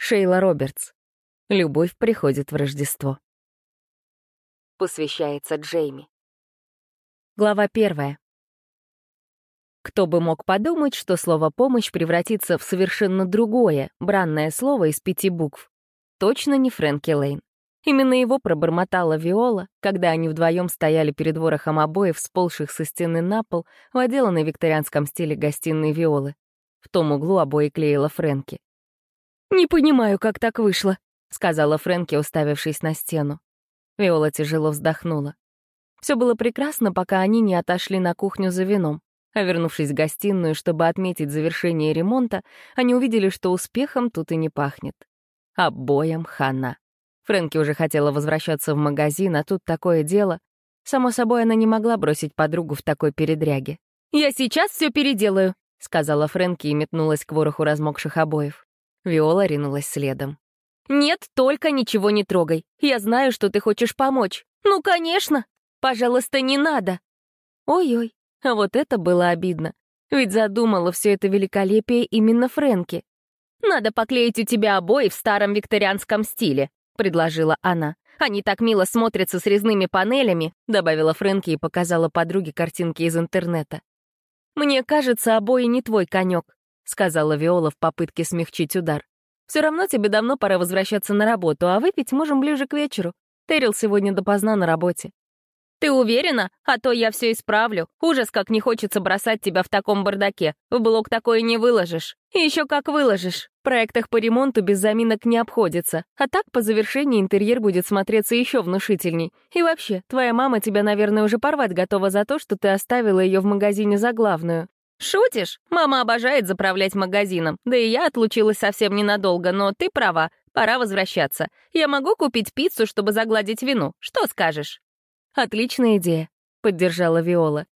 Шейла Робертс. Любовь приходит в Рождество. Посвящается Джейми. Глава первая. Кто бы мог подумать, что слово «помощь» превратится в совершенно другое, бранное слово из пяти букв. Точно не Фрэнки Лейн. Именно его пробормотала Виола, когда они вдвоем стояли перед ворохом обоев, сползших со стены на пол, в отделанной викторианском стиле гостиной Виолы. В том углу обои клеила Фрэнки. «Не понимаю, как так вышло», — сказала Фрэнки, уставившись на стену. Виола тяжело вздохнула. Все было прекрасно, пока они не отошли на кухню за вином. А вернувшись в гостиную, чтобы отметить завершение ремонта, они увидели, что успехом тут и не пахнет. Обоям хана. Фрэнки уже хотела возвращаться в магазин, а тут такое дело. Само собой, она не могла бросить подругу в такой передряге. «Я сейчас все переделаю», — сказала Фрэнки и метнулась к вороху размокших обоев. Виола ринулась следом. «Нет, только ничего не трогай. Я знаю, что ты хочешь помочь. Ну, конечно. Пожалуйста, не надо». Ой-ой, а вот это было обидно. Ведь задумала все это великолепие именно Фрэнки. «Надо поклеить у тебя обои в старом викторианском стиле», — предложила она. «Они так мило смотрятся с резными панелями», — добавила Фрэнки и показала подруге картинки из интернета. «Мне кажется, обои не твой конек», — сказала Виола в попытке смягчить удар. «Все равно тебе давно пора возвращаться на работу, а выпить можем ближе к вечеру. Террил сегодня допоздна на работе». «Ты уверена? А то я все исправлю. Ужас, как не хочется бросать тебя в таком бардаке. В блог такое не выложишь. И еще как выложишь. В проектах по ремонту без заминок не обходится. А так, по завершении, интерьер будет смотреться еще внушительней. И вообще, твоя мама тебя, наверное, уже порвать готова за то, что ты оставила ее в магазине за главную. «Шутишь? Мама обожает заправлять магазином. Да и я отлучилась совсем ненадолго, но ты права. Пора возвращаться. Я могу купить пиццу, чтобы загладить вину. Что скажешь?» «Отличная идея», — поддержала Виола.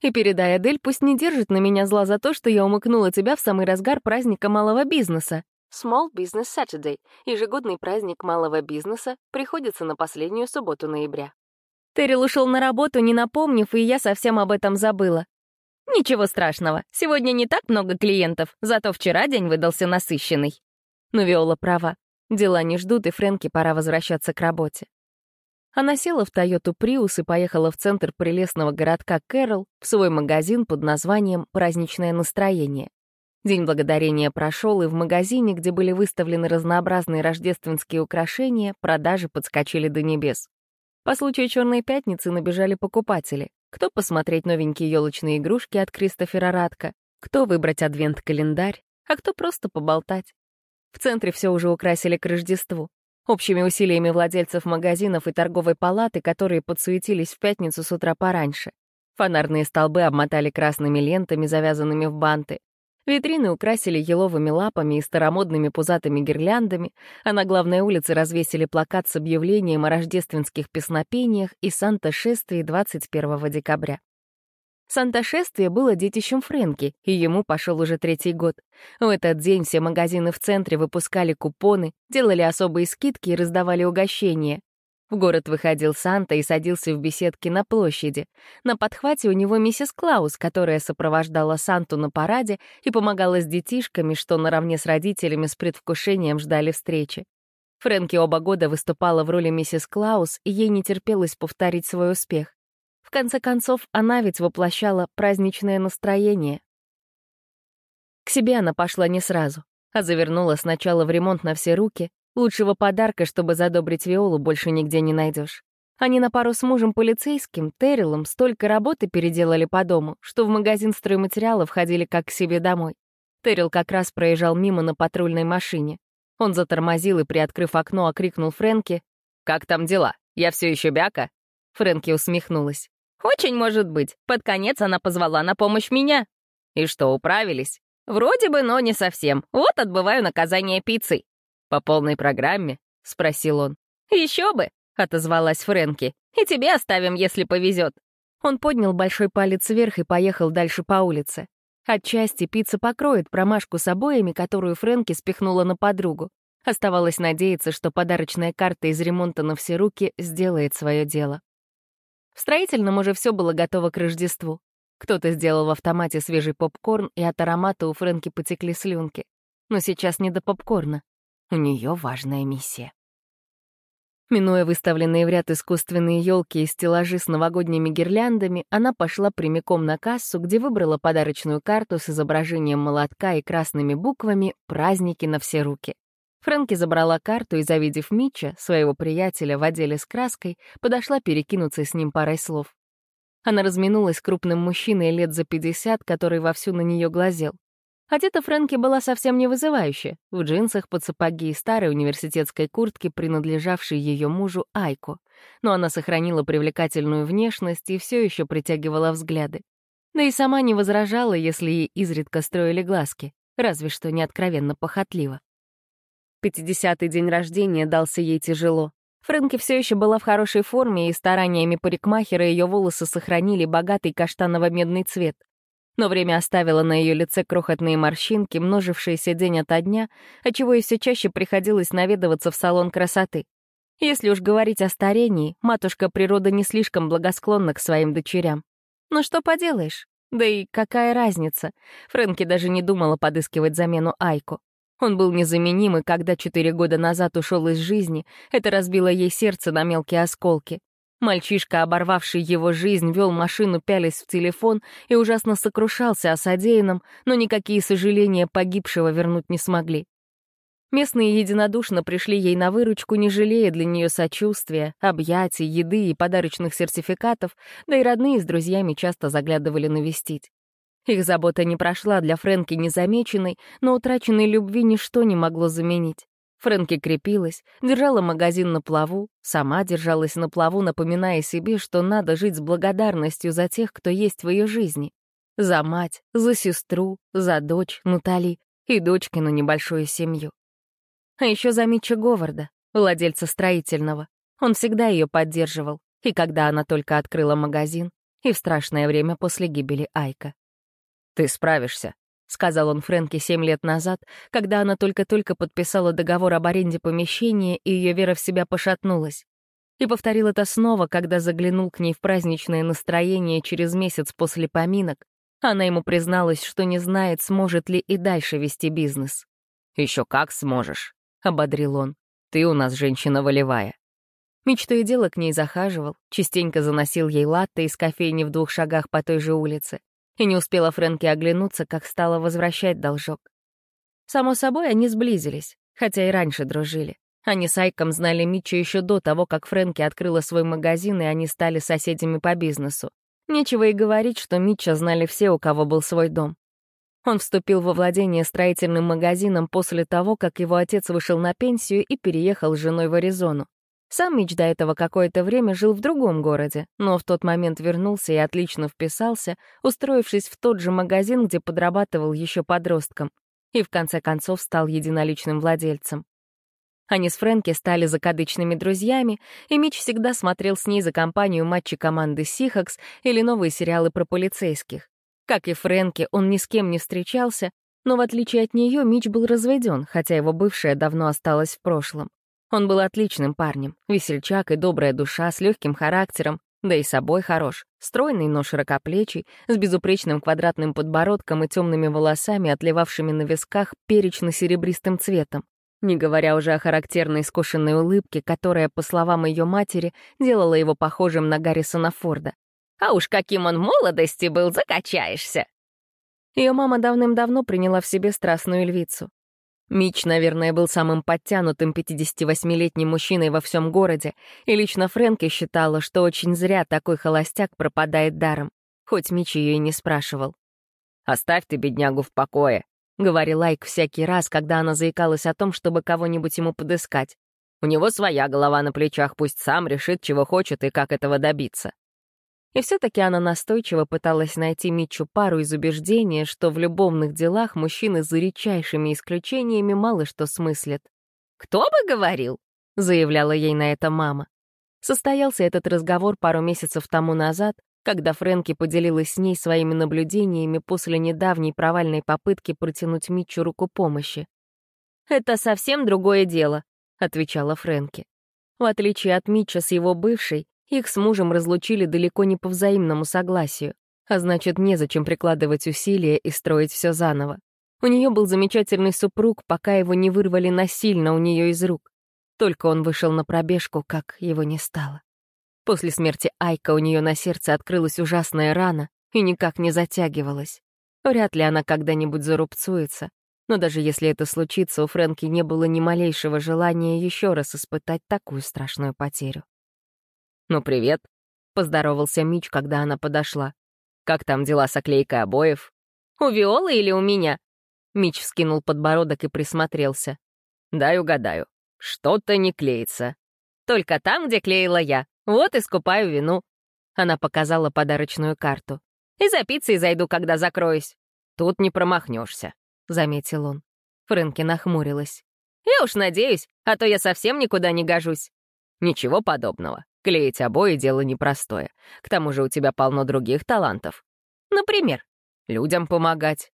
«И передай Адель, пусть не держит на меня зла за то, что я умыкнула тебя в самый разгар праздника малого бизнеса». Small Business Saturday — ежегодный праздник малого бизнеса, приходится на последнюю субботу ноября. Террил ушел на работу, не напомнив, и я совсем об этом забыла. Ничего страшного, сегодня не так много клиентов, зато вчера день выдался насыщенный. Но Виола права. Дела не ждут, и Фрэнки пора возвращаться к работе. Она села в Тойоту Приус и поехала в центр прелестного городка Кэрол в свой магазин под названием «Праздничное настроение». День благодарения прошел, и в магазине, где были выставлены разнообразные рождественские украшения, продажи подскочили до небес. По случаю Черной пятницы набежали покупатели. Кто посмотреть новенькие елочные игрушки от Кристофера Радка, кто выбрать адвент-календарь, а кто просто поболтать. В центре все уже украсили к Рождеству. Общими усилиями владельцев магазинов и торговой палаты, которые подсуетились в пятницу с утра пораньше. Фонарные столбы обмотали красными лентами, завязанными в банты. Витрины украсили еловыми лапами и старомодными пузатыми гирляндами, а на главной улице развесили плакат с объявлением о рождественских песнопениях и Санта-шествии 21 декабря. Санта-шествие было детищем Фрэнки, и ему пошел уже третий год. В этот день все магазины в центре выпускали купоны, делали особые скидки и раздавали угощения. В город выходил Санта и садился в беседке на площади. На подхвате у него миссис Клаус, которая сопровождала Санту на параде и помогала с детишками, что наравне с родителями с предвкушением ждали встречи. Фрэнки оба года выступала в роли миссис Клаус, и ей не терпелось повторить свой успех. В конце концов, она ведь воплощала праздничное настроение. К себе она пошла не сразу, а завернула сначала в ремонт на все руки, Лучшего подарка, чтобы задобрить Виолу, больше нигде не найдешь. Они на пару с мужем полицейским, Террилом, столько работы переделали по дому, что в магазин стройматериалов ходили как к себе домой. Террил как раз проезжал мимо на патрульной машине. Он затормозил и, приоткрыв окно, окрикнул Фрэнки. «Как там дела? Я все еще бяка?» Фрэнки усмехнулась. «Очень может быть. Под конец она позвала на помощь меня». «И что, управились?» «Вроде бы, но не совсем. Вот отбываю наказание пиццей». «По полной программе?» — спросил он. «Еще бы!» — отозвалась Фрэнки. «И тебе оставим, если повезет». Он поднял большой палец вверх и поехал дальше по улице. Отчасти пицца покроет промашку с обоями, которую Фрэнки спихнула на подругу. Оставалось надеяться, что подарочная карта из ремонта на все руки сделает свое дело. В строительном уже все было готово к Рождеству. Кто-то сделал в автомате свежий попкорн, и от аромата у Фрэнки потекли слюнки. Но сейчас не до попкорна. У нее важная миссия. Минуя выставленные в ряд искусственные елки и стеллажи с новогодними гирляндами, она пошла прямиком на кассу, где выбрала подарочную карту с изображением молотка и красными буквами «Праздники на все руки». Фрэнки забрала карту и, завидев Митча, своего приятеля в отделе с краской, подошла перекинуться с ним парой слов. Она разминулась с крупным мужчиной лет за 50, который вовсю на нее глазел. Одета Фрэнки была совсем не вызывающе, в джинсах под сапоги и старой университетской куртке, принадлежавшей ее мужу Айку. Но она сохранила привлекательную внешность и все еще притягивала взгляды. Да и сама не возражала, если ей изредка строили глазки, разве что не откровенно похотливо. Пятидесятый день рождения дался ей тяжело. Фрэнки все еще была в хорошей форме, и стараниями парикмахера ее волосы сохранили богатый каштаново-медный цвет — но время оставило на ее лице крохотные морщинки, множившиеся день ото дня, отчего ей все чаще приходилось наведываться в салон красоты. Если уж говорить о старении, матушка природа не слишком благосклонна к своим дочерям. Но что поделаешь? Да и какая разница? Фрэнки даже не думала подыскивать замену Айку. Он был незаменим, и когда четыре года назад ушел из жизни, это разбило ей сердце на мелкие осколки. Мальчишка, оборвавший его жизнь, вел машину, пялясь в телефон, и ужасно сокрушался о содеянном, но никакие сожаления погибшего вернуть не смогли. Местные единодушно пришли ей на выручку, не жалея для нее сочувствия, объятий, еды и подарочных сертификатов, да и родные с друзьями часто заглядывали навестить. Их забота не прошла для Фрэнки незамеченной, но утраченной любви ничто не могло заменить. Фрэнки крепилась, держала магазин на плаву, сама держалась на плаву, напоминая себе, что надо жить с благодарностью за тех, кто есть в ее жизни. За мать, за сестру, за дочь, Натали и дочкину небольшую семью. А еще за Митча Говарда, владельца строительного. Он всегда ее поддерживал, и когда она только открыла магазин, и в страшное время после гибели Айка. «Ты справишься», — сказал он Фрэнке семь лет назад, когда она только-только подписала договор об аренде помещения, и ее вера в себя пошатнулась. И повторил это снова, когда заглянул к ней в праздничное настроение через месяц после поминок. Она ему призналась, что не знает, сможет ли и дальше вести бизнес. «Еще как сможешь», — ободрил он. «Ты у нас женщина волевая». Мечту и дело к ней захаживал, частенько заносил ей латте из кофейни в двух шагах по той же улице. И не успела Фрэнки оглянуться, как стала возвращать должок. Само собой, они сблизились, хотя и раньше дружили. Они с Айком знали Митча еще до того, как Фрэнки открыла свой магазин, и они стали соседями по бизнесу. Нечего и говорить, что Митча знали все, у кого был свой дом. Он вступил во владение строительным магазином после того, как его отец вышел на пенсию и переехал с женой в Аризону. Сам Мич до этого какое-то время жил в другом городе, но в тот момент вернулся и отлично вписался, устроившись в тот же магазин, где подрабатывал еще подростком, и в конце концов стал единоличным владельцем. Они с Фрэнки стали закадычными друзьями, и Мич всегда смотрел с ней за компанию матчи команды Сихакс или новые сериалы про полицейских. Как и Фрэнки, он ни с кем не встречался, но в отличие от нее Мич был разведен, хотя его бывшая давно осталась в прошлом. Он был отличным парнем, весельчак и добрая душа, с легким характером, да и собой хорош, стройный, но широкоплечий, с безупречным квадратным подбородком и темными волосами, отливавшими на висках перечно-серебристым цветом. Не говоря уже о характерной скошенной улыбке, которая, по словам ее матери, делала его похожим на Гаррисона Форда. «А уж каким он молодости был, закачаешься!» Ее мама давным-давно приняла в себе страстную львицу. Мич, наверное, был самым подтянутым 58-летним мужчиной во всем городе, и лично Фрэнки считала, что очень зря такой холостяк пропадает даром, хоть Мич ее и не спрашивал. «Оставь ты беднягу в покое», — говорил Айк всякий раз, когда она заикалась о том, чтобы кого-нибудь ему подыскать. «У него своя голова на плечах, пусть сам решит, чего хочет и как этого добиться». И все-таки она настойчиво пыталась найти Митчу пару из убеждения, что в любовных делах мужчины за редчайшими исключениями мало что смыслят. «Кто бы говорил?» — заявляла ей на это мама. Состоялся этот разговор пару месяцев тому назад, когда Фрэнки поделилась с ней своими наблюдениями после недавней провальной попытки протянуть Митчу руку помощи. «Это совсем другое дело», — отвечала Фрэнки. В отличие от Митча с его бывшей, их с мужем разлучили далеко не по взаимному согласию, а значит, незачем прикладывать усилия и строить все заново. У нее был замечательный супруг, пока его не вырвали насильно у нее из рук. Только он вышел на пробежку, как его не стало. После смерти Айка у нее на сердце открылась ужасная рана и никак не затягивалась. Вряд ли она когда-нибудь зарубцуется, но даже если это случится, у Фрэнки не было ни малейшего желания еще раз испытать такую страшную потерю. «Ну, привет», — поздоровался Мич, когда она подошла. «Как там дела с оклейкой обоев?» «У Виолы или у меня?» Мич вскинул подбородок и присмотрелся. «Дай угадаю. Что-то не клеится. Только там, где клеила я. Вот и скупаю вину». Она показала подарочную карту. «И за пиццей зайду, когда закроюсь». «Тут не промахнешься», — заметил он. Фрэнки нахмурилась. «Я уж надеюсь, а то я совсем никуда не гожусь». «Ничего подобного. Клеить обои — дело непростое. К тому же у тебя полно других талантов. Например, людям помогать.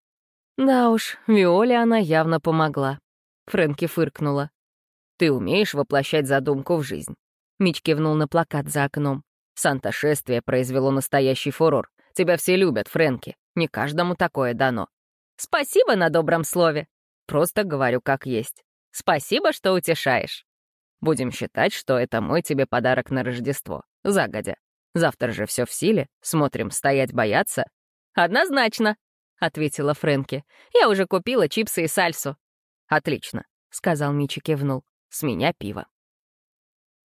Да уж, Виоле она явно помогла. Фрэнки фыркнула. «Ты умеешь воплощать задумку в жизнь?» Мич кивнул на плакат за окном. «Санта-шествие произвело настоящий фурор. Тебя все любят, Фрэнки. Не каждому такое дано». «Спасибо на добром слове». «Просто говорю как есть. Спасибо, что утешаешь». «Будем считать, что это мой тебе подарок на Рождество. Загодя. Завтра же все в силе. Смотрим, стоять бояться?» «Однозначно», — ответила Фрэнки. «Я уже купила чипсы и сальсу». «Отлично», — сказал Мичи кивнул. «С меня пиво».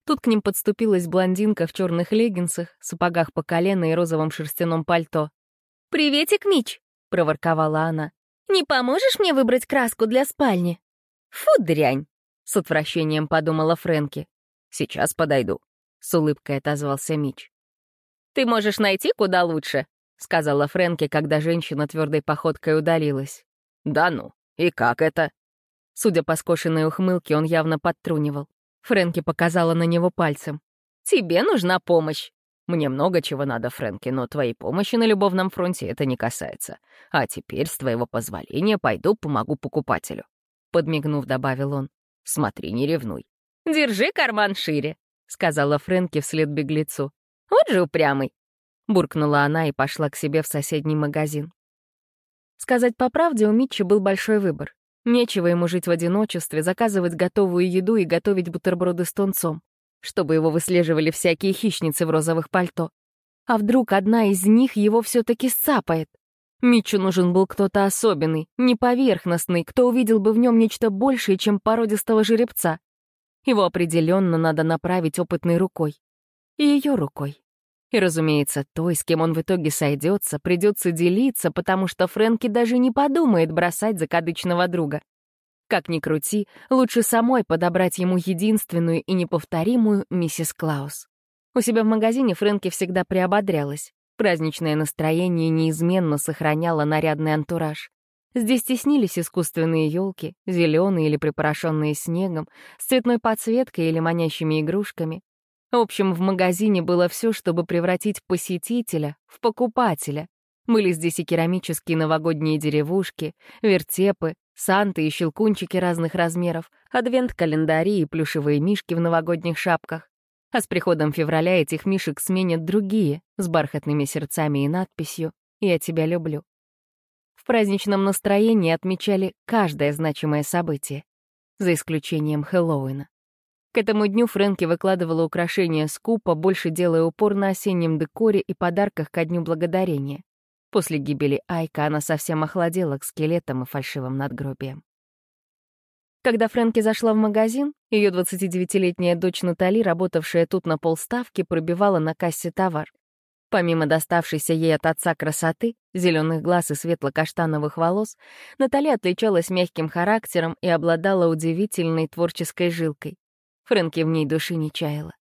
Тут к ним подступилась блондинка в черных леггинсах, сапогах по колено и розовом шерстяном пальто. «Приветик, Мич!» — проворковала она. «Не поможешь мне выбрать краску для спальни?» «Фу, дрянь!» — с отвращением подумала Фрэнки. «Сейчас подойду», — с улыбкой отозвался Мич. «Ты можешь найти куда лучше», — сказала Фрэнки, когда женщина твердой походкой удалилась. «Да ну, и как это?» Судя по скошенной ухмылке, он явно подтрунивал. Фрэнки показала на него пальцем. «Тебе нужна помощь». «Мне много чего надо, Фрэнки, но твоей помощи на любовном фронте это не касается. А теперь, с твоего позволения, пойду помогу покупателю». Подмигнув, добавил он. «Смотри, не ревнуй». «Держи карман шире», — сказала Фрэнки вслед беглецу. «Вот же упрямый. Буркнула она и пошла к себе в соседний магазин. Сказать по правде, у Митчи был большой выбор. Нечего ему жить в одиночестве, заказывать готовую еду и готовить бутерброды с тунцом, чтобы его выслеживали всякие хищницы в розовых пальто. А вдруг одна из них его все-таки сцапает? Митчу нужен был кто-то особенный, неповерхностный, кто увидел бы в нем нечто большее, чем породистого жеребца. Его определенно надо направить опытной рукой. И ее рукой. И, разумеется, той, с кем он в итоге сойдется, придется делиться, потому что Фрэнки даже не подумает бросать закадычного друга. Как ни крути, лучше самой подобрать ему единственную и неповторимую миссис Клаус. У себя в магазине Фрэнки всегда приободрялась. Праздничное настроение неизменно сохраняло нарядный антураж. Здесь теснились искусственные елки, зеленые или припорошенные снегом, с цветной подсветкой или манящими игрушками, в общем, в магазине было все, чтобы превратить посетителя в покупателя. Были здесь и керамические новогодние деревушки, вертепы, санты и щелкунчики разных размеров, адвент-календари и плюшевые мишки в новогодних шапках. А с приходом февраля этих мишек сменят другие, с бархатными сердцами и надписью «Я тебя люблю». В праздничном настроении отмечали каждое значимое событие, за исключением Хэллоуина. К этому дню Фрэнки выкладывала украшения скупа, больше делая упор на осеннем декоре и подарках ко Дню Благодарения. После гибели Айка она совсем охладела к скелетам и фальшивым надгробиям. Когда Фрэнки зашла в магазин, ее 29-летняя дочь Натали, работавшая тут на полставки, пробивала на кассе товар. Помимо доставшейся ей от отца красоты, зеленых глаз и светло-каштановых волос, Натали отличалась мягким характером и обладала удивительной творческой жилкой. Фрэнки в ней души не чаяла.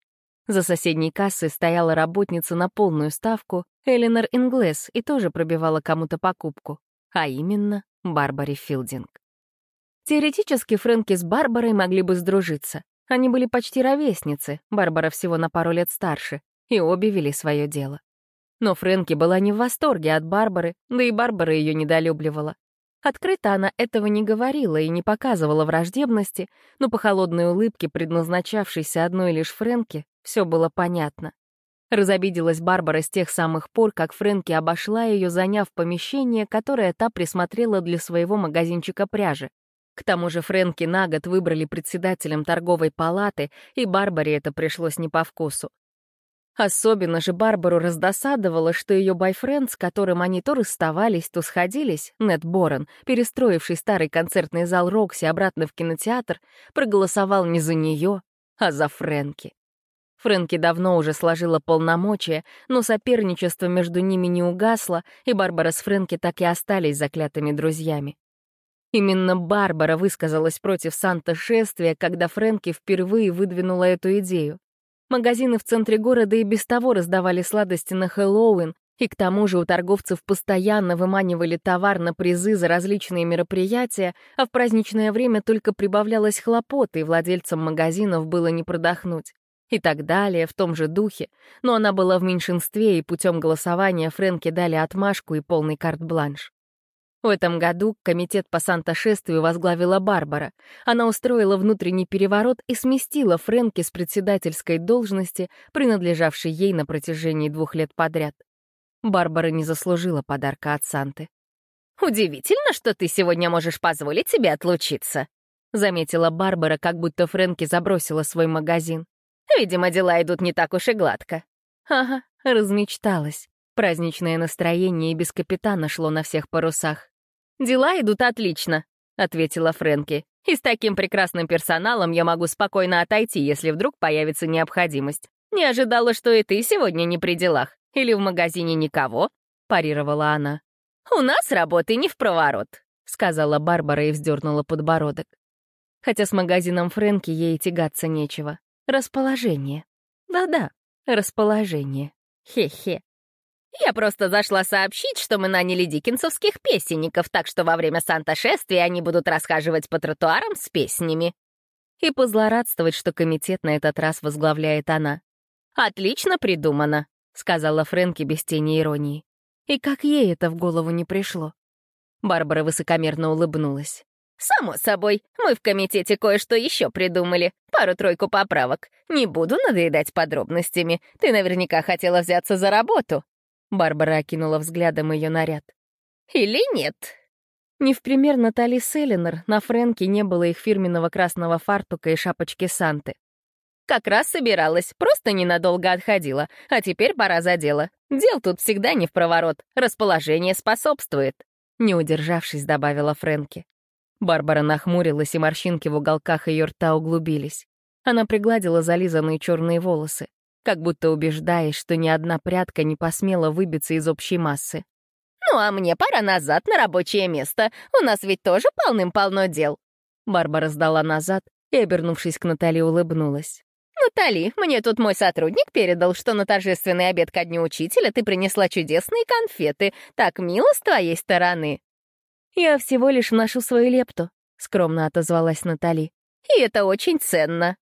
За соседней кассой стояла работница на полную ставку, Эленор Инглес, и тоже пробивала кому-то покупку, а именно Барбаре Филдинг. Теоретически Фрэнки с Барбарой могли бы сдружиться. Они были почти ровесницы, Барбара всего на пару лет старше, и обе вели свое дело. Но Фрэнки была не в восторге от Барбары, да и Барбара ее недолюбливала. Открыто она этого не говорила и не показывала враждебности, но по холодной улыбке, предназначавшейся одной лишь Фрэнке, все было понятно. Разобиделась Барбара с тех самых пор, как Фрэнки обошла ее, заняв помещение, которое та присмотрела для своего магазинчика пряжи. К тому же Фрэнки на год выбрали председателем торговой палаты, и Барбаре это пришлось не по вкусу. Особенно же Барбару раздосадовало, что ее бойфренд, с которым они то расставались, то сходились, Нед Борон, перестроивший старый концертный зал Рокси обратно в кинотеатр, проголосовал не за нее, а за Фрэнки. Фрэнки давно уже сложила полномочия, но соперничество между ними не угасло, и Барбара с Фрэнки так и остались заклятыми друзьями. Именно Барбара высказалась против Санта-шествия, когда Фрэнки впервые выдвинула эту идею. Магазины в центре города и без того раздавали сладости на Хэллоуин, и к тому же у торговцев постоянно выманивали товар на призы за различные мероприятия, а в праздничное время только прибавлялось хлопоты, и владельцам магазинов было не продохнуть и так далее в том же духе, но она была в меньшинстве, и путем голосования Фрэнке дали отмашку и полный карт-бланш. В этом году комитет по Санта-шествию возглавила Барбара. Она устроила внутренний переворот и сместила Фрэнки с председательской должности, принадлежавшей ей на протяжении двух лет подряд. Барбара не заслужила подарка от Санты. «Удивительно, что ты сегодня можешь позволить себе отлучиться», — заметила Барбара, как будто Фрэнки забросила свой магазин. Видимо, дела идут не так уж и гладко. Ага, размечталась. Праздничное настроение и без капитана шло на всех парусах. «Дела идут отлично», — ответила Фрэнки. «И с таким прекрасным персоналом я могу спокойно отойти, если вдруг появится необходимость. Не ожидала, что и ты сегодня не при делах. Или в магазине никого?» — парировала она. «У нас работы не в проворот», — сказала Барбара и вздернула подбородок. Хотя с магазином Фрэнки ей тягаться нечего. Расположение. Да-да, расположение. Хе-хе. Я просто зашла сообщить, что мы наняли диккенсовских песенников, так что во время Санта-шествия они будут расхаживать по тротуарам с песнями. И позлорадствовать, что комитет на этот раз возглавляет она. «Отлично придумано», — сказала Фрэнки без тени иронии. И как ей это в голову не пришло? Барбара высокомерно улыбнулась. «Само собой, мы в комитете кое-что еще придумали. Пару-тройку поправок. Не буду надоедать подробностями. Ты наверняка хотела взяться за работу». Барбара окинула взглядом ее наряд. «Или нет?» Не в пример Натали Селлинер, на Фрэнке не было их фирменного красного фартука и шапочки Санты. «Как раз собиралась, просто ненадолго отходила, а теперь пора за дело. Дел тут всегда не в проворот, расположение способствует», — не удержавшись, добавила Фрэнки. Барбара нахмурилась, и морщинки в уголках ее рта углубились. Она пригладила зализанные черные волосы, как будто убеждаясь, что ни одна прядка не посмела выбиться из общей массы. «Ну а мне пора назад на рабочее место. У нас ведь тоже полным-полно дел». Барбара сдала назад и, обернувшись к Натали, улыбнулась. «Натали, мне тут мой сотрудник передал, что на торжественный обед ко дню учителя ты принесла чудесные конфеты. Так мило с твоей стороны». «Я всего лишь вношу свою лепту», — скромно отозвалась Натали. «И это очень ценно».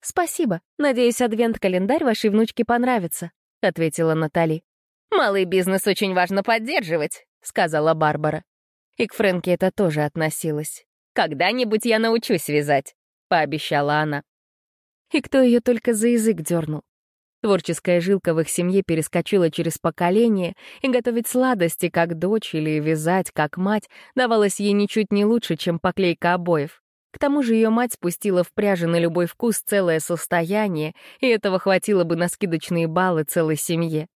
«Спасибо. Надеюсь, адвент-календарь вашей внучке понравится», — ответила Натали. «Малый бизнес очень важно поддерживать», — сказала Барбара. И к Фрэнке это тоже относилось. «Когда-нибудь я научусь вязать», — пообещала она. И кто ее только за язык дернул. Творческая жилка в их семье перескочила через поколение, и готовить сладости как дочь или вязать как мать давалось ей ничуть не лучше, чем поклейка обоев. К тому же ее мать спустила в пряже на любой вкус целое состояние, и этого хватило бы на скидочные баллы целой семье.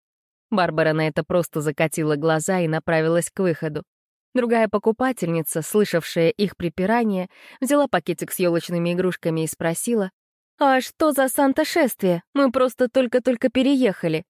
Барбара на это просто закатила глаза и направилась к выходу. Другая покупательница, слышавшая их припирание, взяла пакетик с елочными игрушками и спросила, «А что за Санта-шествие? Мы просто только-только переехали».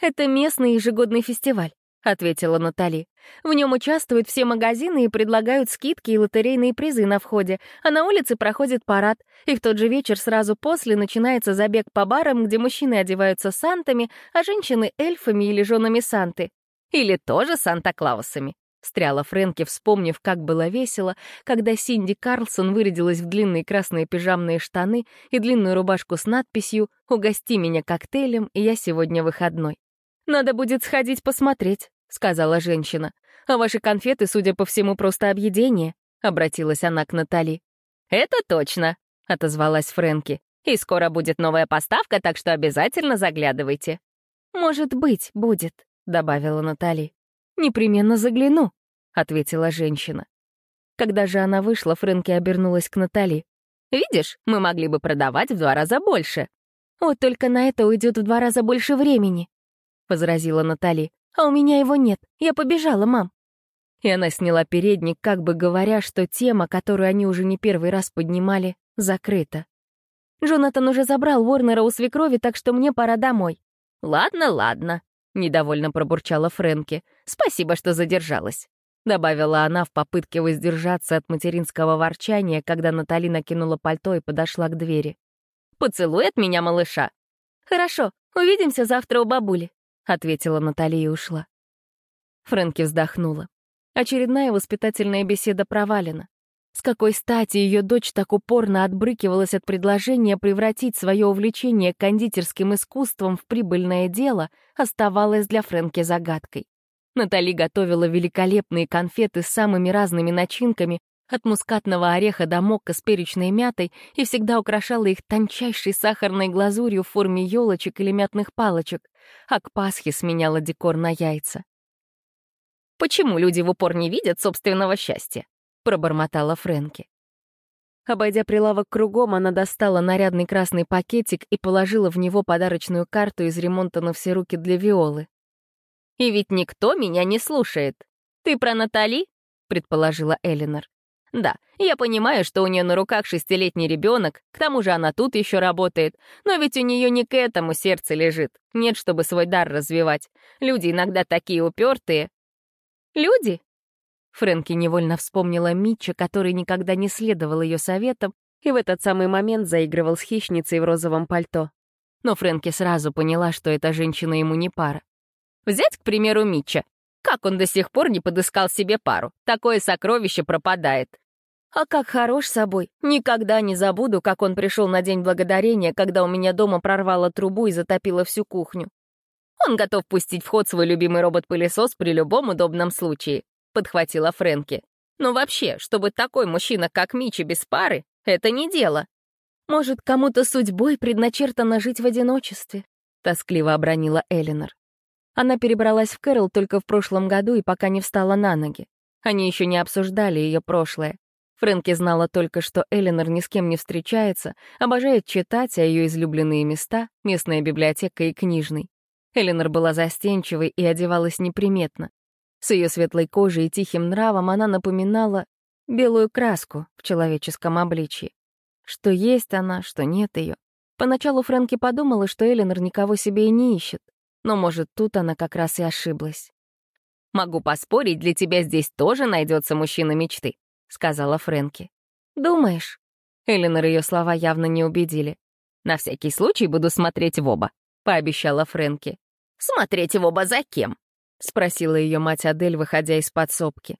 «Это местный ежегодный фестиваль», — ответила Натали. «В нем участвуют все магазины и предлагают скидки и лотерейные призы на входе, а на улице проходит парад, и в тот же вечер сразу после начинается забег по барам, где мужчины одеваются сантами, а женщины — эльфами или женами Санты. Или тоже Санта-Клаусами. Встряла Фрэнки, вспомнив, как было весело, когда Синди Карлсон вырядилась в длинные красные пижамные штаны и длинную рубашку с надписью «Угости меня коктейлем, и я сегодня выходной». «Надо будет сходить посмотреть», — сказала женщина. «А ваши конфеты, судя по всему, просто объедение», — обратилась она к Натали. «Это точно», — отозвалась Фрэнки. «И скоро будет новая поставка, так что обязательно заглядывайте». «Может быть, будет», — добавила Натали. «Непременно загляну», — ответила женщина. Когда же она вышла, Фрэнки обернулась к Натали. «Видишь, мы могли бы продавать в два раза больше». «Вот только на это уйдет в два раза больше времени», — возразила Натали. «А у меня его нет. Я побежала, мам». И она сняла передник, как бы говоря, что тема, которую они уже не первый раз поднимали, закрыта. «Джонатан уже забрал Уорнера у свекрови, так что мне пора домой». «Ладно, ладно», — недовольно пробурчала Фрэнки. «Спасибо, что задержалась», — добавила она в попытке воздержаться от материнского ворчания, когда Натали накинула пальто и подошла к двери. «Поцелуй от меня, малыша». «Хорошо, увидимся завтра у бабули», — ответила Натали и ушла. Фрэнки вздохнула. Очередная воспитательная беседа провалена. С какой стати ее дочь так упорно отбрыкивалась от предложения превратить свое увлечение кондитерским искусством в прибыльное дело, оставалось для Фрэнки загадкой. Натали готовила великолепные конфеты с самыми разными начинками, от мускатного ореха до мокка с перечной мятой, и всегда украшала их тончайшей сахарной глазурью в форме елочек или мятных палочек, а к Пасхе сменяла декор на яйца. «Почему люди в упор не видят собственного счастья?» пробормотала Фрэнки. Обойдя прилавок кругом, она достала нарядный красный пакетик и положила в него подарочную карту из ремонта на все руки для Виолы. «И ведь никто меня не слушает. Ты про Натали?» — предположила Элинор. «Да, я понимаю, что у нее на руках шестилетний ребенок, к тому же она тут еще работает, но ведь у нее не к этому сердце лежит, нет, чтобы свой дар развивать. Люди иногда такие упертые». «Люди?» Фрэнки невольно вспомнила Митча, который никогда не следовал ее советам и в этот самый момент заигрывал с хищницей в розовом пальто. Но Фрэнки сразу поняла, что эта женщина ему не пара. Взять, к примеру, Митча. Как он до сих пор не подыскал себе пару? Такое сокровище пропадает. А как хорош собой. Никогда не забуду, как он пришел на День Благодарения, когда у меня дома прорвало трубу и затопило всю кухню. Он готов пустить в ход свой любимый робот-пылесос при любом удобном случае подхватила Фрэнки. «Ну вообще, чтобы такой мужчина, как Мичи, без пары, это не дело». «Может, кому-то судьбой предначертано жить в одиночестве», — тоскливо обронила Элинор. Она перебралась в Кэрол только в прошлом году и пока не встала на ноги. Они еще не обсуждали ее прошлое. Фрэнки знала только, что Элинор ни с кем не встречается, обожает читать, а ее излюбленные места — местная библиотека и книжный. Элинор была застенчивой и одевалась неприметно. С ее светлой кожей и тихим нравом она напоминала белую краску в человеческом обличье. Что есть она, что нет ее. Поначалу Фрэнки подумала, что Эленор никого себе и не ищет. Но, может, тут она как раз и ошиблась. «Могу поспорить, для тебя здесь тоже найдется мужчина мечты», — сказала Фрэнки. «Думаешь?» Эленор ее слова явно не убедили. «На всякий случай буду смотреть в оба», — пообещала Фрэнки. «Смотреть в оба за кем?» — спросила ее мать Адель, выходя из подсобки.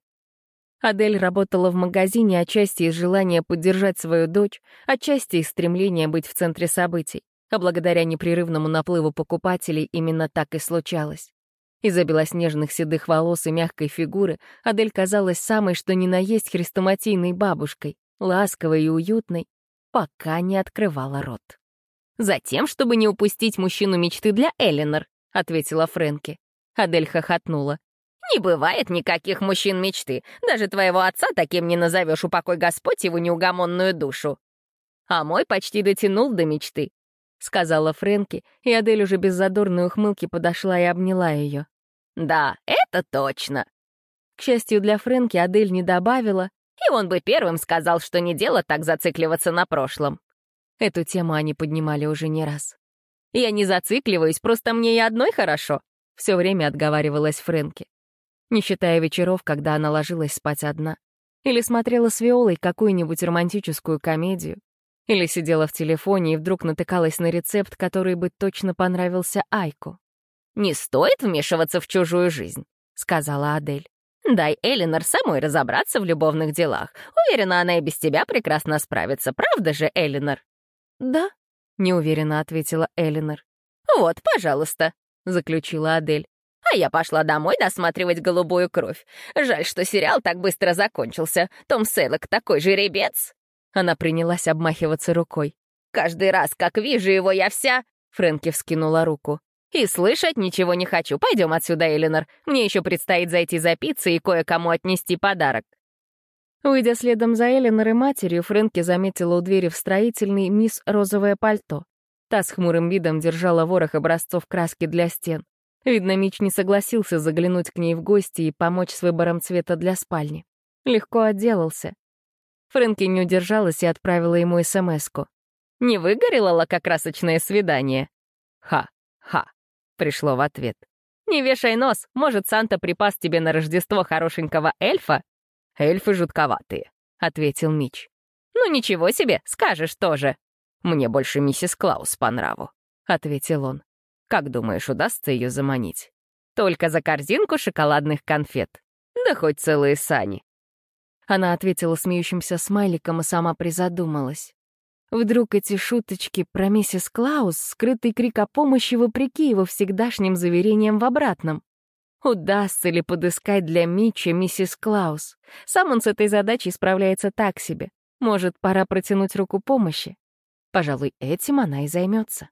Адель работала в магазине отчасти из желания поддержать свою дочь, отчасти из стремления быть в центре событий, а благодаря непрерывному наплыву покупателей именно так и случалось. Из-за белоснежных седых волос и мягкой фигуры Адель казалась самой что ни на есть хрестоматийной бабушкой, ласковой и уютной, пока не открывала рот. «Затем, чтобы не упустить мужчину мечты для Эллинор», — ответила Фрэнки. Адель хохотнула. «Не бывает никаких мужчин мечты. Даже твоего отца таким не назовешь, упокой Господь его неугомонную душу». «А мой почти дотянул до мечты», — сказала Фрэнки, и Адель уже без задорной ухмылки подошла и обняла ее. «Да, это точно». К счастью для Фрэнки, Адель не добавила, и он бы первым сказал, что не дело так зацикливаться на прошлом. Эту тему они поднимали уже не раз. «Я не зацикливаюсь, просто мне и одной хорошо», все время отговаривалась Фрэнки. Не считая вечеров, когда она ложилась спать одна. Или смотрела с Виолой какую-нибудь романтическую комедию. Или сидела в телефоне и вдруг натыкалась на рецепт, который бы точно понравился Айку. «Не стоит вмешиваться в чужую жизнь», — сказала Адель. «Дай Элинор самой разобраться в любовных делах. Уверена, она и без тебя прекрасно справится, правда же, Элинор?» «Да», — неуверенно ответила Элинор. «Вот, пожалуйста», заключила Адель. А я пошла домой досматривать «Голубую кровь». Жаль, что сериал так быстро закончился. Том Селлок такой жеребец. Она принялась обмахиваться рукой. «Каждый раз, как вижу его, я вся...» Фрэнки вскинула руку. «И слышать ничего не хочу. Пойдем отсюда, Эленор. Мне еще предстоит зайти за пиццей и кое-кому отнести подарок». Выйдя следом за Эленор и матерью, Фрэнки заметила у двери в строительный мисс розовое пальто. Та с хмурым видом держала ворох образцов краски для стен. Видно, Мич не согласился заглянуть к ней в гости и помочь с выбором цвета для спальни. Легко отделался. Фрэнки не удержалась и отправила ему СМС-ку. «Не выгорело лакокрасочное свидание?» «Ха-ха», — пришло в ответ. «Не вешай нос, может, Санта припас тебе на Рождество хорошенького эльфа?» «Эльфы жутковатые», — ответил Мич. «Ну ничего себе, скажешь тоже». «Мне больше миссис Клаус по нраву», — ответил он. «Как думаешь, удастся ее заманить?» «Только за корзинку шоколадных конфет. Да хоть целые сани». Она ответила смеющимся смайликом и сама призадумалась. Вдруг эти шуточки про миссис Клаус — скрытый крик о помощи вопреки его всегдашним заверениям в обратном. Удастся ли подыскать для Митча миссис Клаус? Сам он с этой задачей справляется так себе. Может, пора протянуть руку помощи? Пожалуй, этим она и займется.